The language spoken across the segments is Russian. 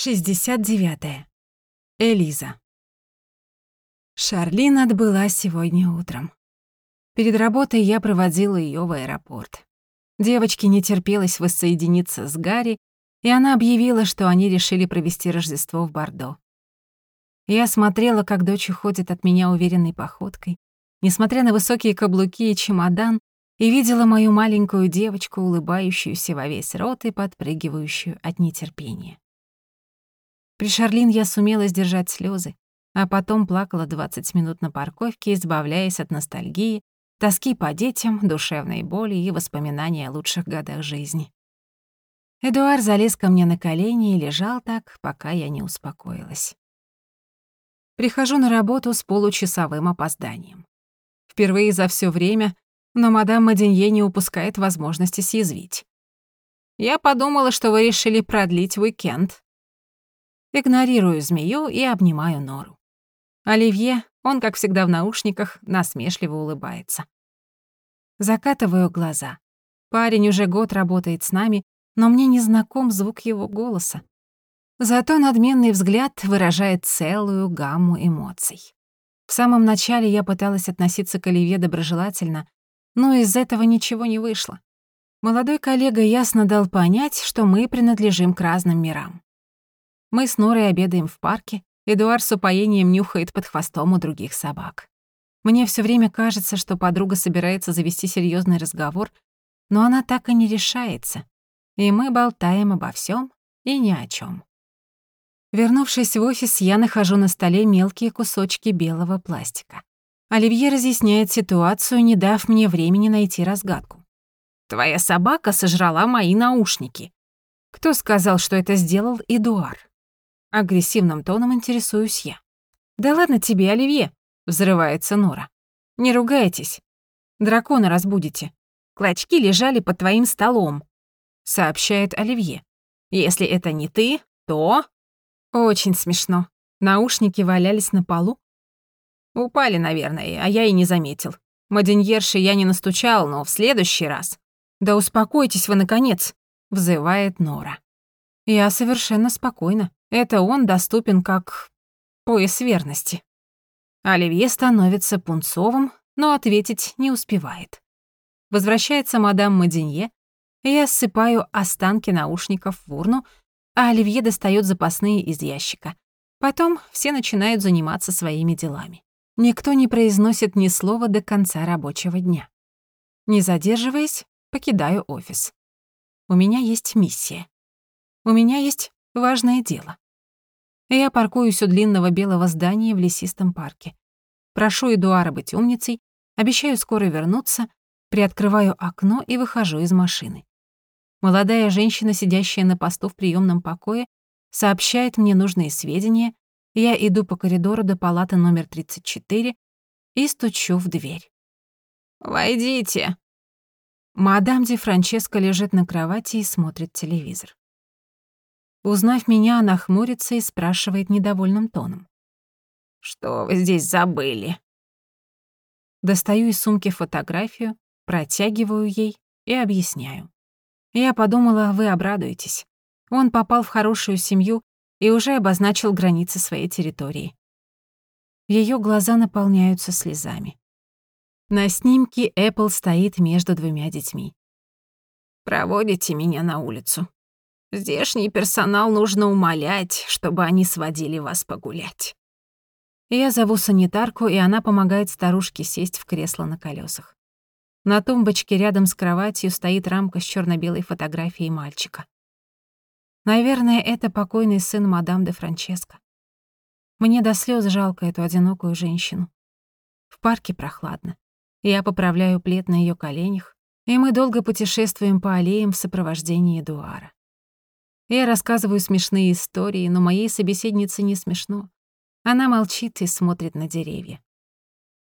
69. -е. Элиза. Шарлин отбыла сегодня утром. Перед работой я проводила ее в аэропорт. Девочке не терпелось воссоединиться с Гарри, и она объявила, что они решили провести Рождество в Бордо. Я смотрела, как дочь уходит от меня уверенной походкой, несмотря на высокие каблуки и чемодан, и видела мою маленькую девочку, улыбающуюся во весь рот и подпрыгивающую от нетерпения. При Шарлин я сумела сдержать слезы, а потом плакала 20 минут на парковке, избавляясь от ностальгии, тоски по детям, душевной боли и воспоминаний о лучших годах жизни. Эдуард залез ко мне на колени и лежал так, пока я не успокоилась. Прихожу на работу с получасовым опозданием. Впервые за все время, но мадам Маденье не упускает возможности съязвить. «Я подумала, что вы решили продлить уикенд», Игнорирую змею и обнимаю нору. Оливье, он, как всегда в наушниках, насмешливо улыбается. Закатываю глаза. Парень уже год работает с нами, но мне не знаком звук его голоса. Зато надменный взгляд выражает целую гамму эмоций. В самом начале я пыталась относиться к Оливье доброжелательно, но из этого ничего не вышло. Молодой коллега ясно дал понять, что мы принадлежим к разным мирам. Мы с Норой обедаем в парке, Эдуард с упоением нюхает под хвостом у других собак. Мне все время кажется, что подруга собирается завести серьезный разговор, но она так и не решается, и мы болтаем обо всем и ни о чем. Вернувшись в офис, я нахожу на столе мелкие кусочки белого пластика. Оливье разъясняет ситуацию, не дав мне времени найти разгадку. «Твоя собака сожрала мои наушники». Кто сказал, что это сделал Эдуард? Агрессивным тоном интересуюсь я. «Да ладно тебе, Оливье!» — взрывается Нора. «Не ругайтесь. Дракона разбудите. Клочки лежали под твоим столом», — сообщает Оливье. «Если это не ты, то...» Очень смешно. Наушники валялись на полу. Упали, наверное, а я и не заметил. Маденьерши я не настучал, но в следующий раз... «Да успокойтесь вы, наконец!» — взывает Нора. Я совершенно спокойна. Это он доступен как пояс верности. Оливье становится пунцовым, но ответить не успевает. Возвращается мадам Маденье, я ссыпаю останки наушников в урну, а Оливье достает запасные из ящика. Потом все начинают заниматься своими делами. Никто не произносит ни слова до конца рабочего дня. Не задерживаясь, покидаю офис. У меня есть миссия. У меня есть Важное дело. Я паркуюсь у длинного белого здания в лесистом парке. Прошу Эдуара быть умницей, обещаю скоро вернуться, приоткрываю окно и выхожу из машины. Молодая женщина, сидящая на посту в приемном покое, сообщает мне нужные сведения, я иду по коридору до палаты номер 34 и стучу в дверь. «Войдите». Мадам Ди Франческо лежит на кровати и смотрит телевизор. Узнав меня, она хмурится и спрашивает недовольным тоном. «Что вы здесь забыли?» Достаю из сумки фотографию, протягиваю ей и объясняю. Я подумала, вы обрадуетесь. Он попал в хорошую семью и уже обозначил границы своей территории. Ее глаза наполняются слезами. На снимке Эппл стоит между двумя детьми. «Проводите меня на улицу», Здешний персонал нужно умолять, чтобы они сводили вас погулять. Я зову санитарку, и она помогает старушке сесть в кресло на колесах. На тумбочке рядом с кроватью стоит рамка с черно белой фотографией мальчика. Наверное, это покойный сын мадам де Франческо. Мне до слез жалко эту одинокую женщину. В парке прохладно. Я поправляю плед на ее коленях, и мы долго путешествуем по аллеям в сопровождении Эдуара. Я рассказываю смешные истории, но моей собеседнице не смешно. Она молчит и смотрит на деревья.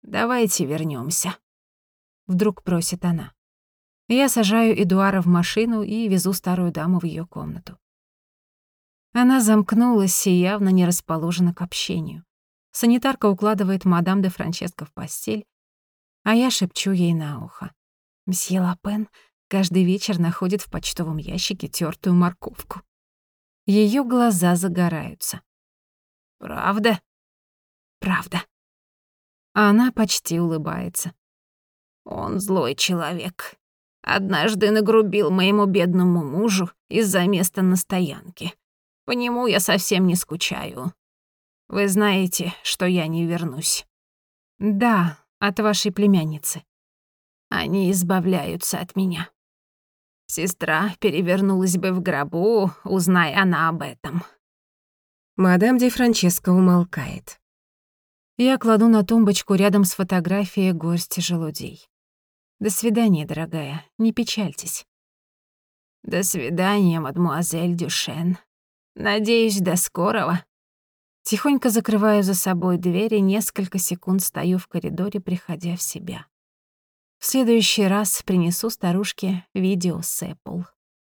«Давайте вернемся. Вдруг просит она. Я сажаю Эдуара в машину и везу старую даму в ее комнату. Она замкнулась и явно не расположена к общению. Санитарка укладывает мадам де Франческо в постель, а я шепчу ей на ухо. Мсье Лапен каждый вечер находит в почтовом ящике тертую морковку. Её глаза загораются. «Правда?» «Правда». Она почти улыбается. «Он злой человек. Однажды нагрубил моему бедному мужу из-за места на стоянке. По нему я совсем не скучаю. Вы знаете, что я не вернусь». «Да, от вашей племянницы». Они избавляются от меня. Сестра перевернулась бы в гробу, узнай она об этом. Мадам Ди Франческо умолкает. Я кладу на тумбочку рядом с фотографией горсти желудей. До свидания, дорогая, не печальтесь. До свидания, мадмуазель Дюшен. Надеюсь, до скорого. Тихонько закрываю за собой дверь и несколько секунд стою в коридоре, приходя в себя. В следующий раз принесу старушке видео с Apple.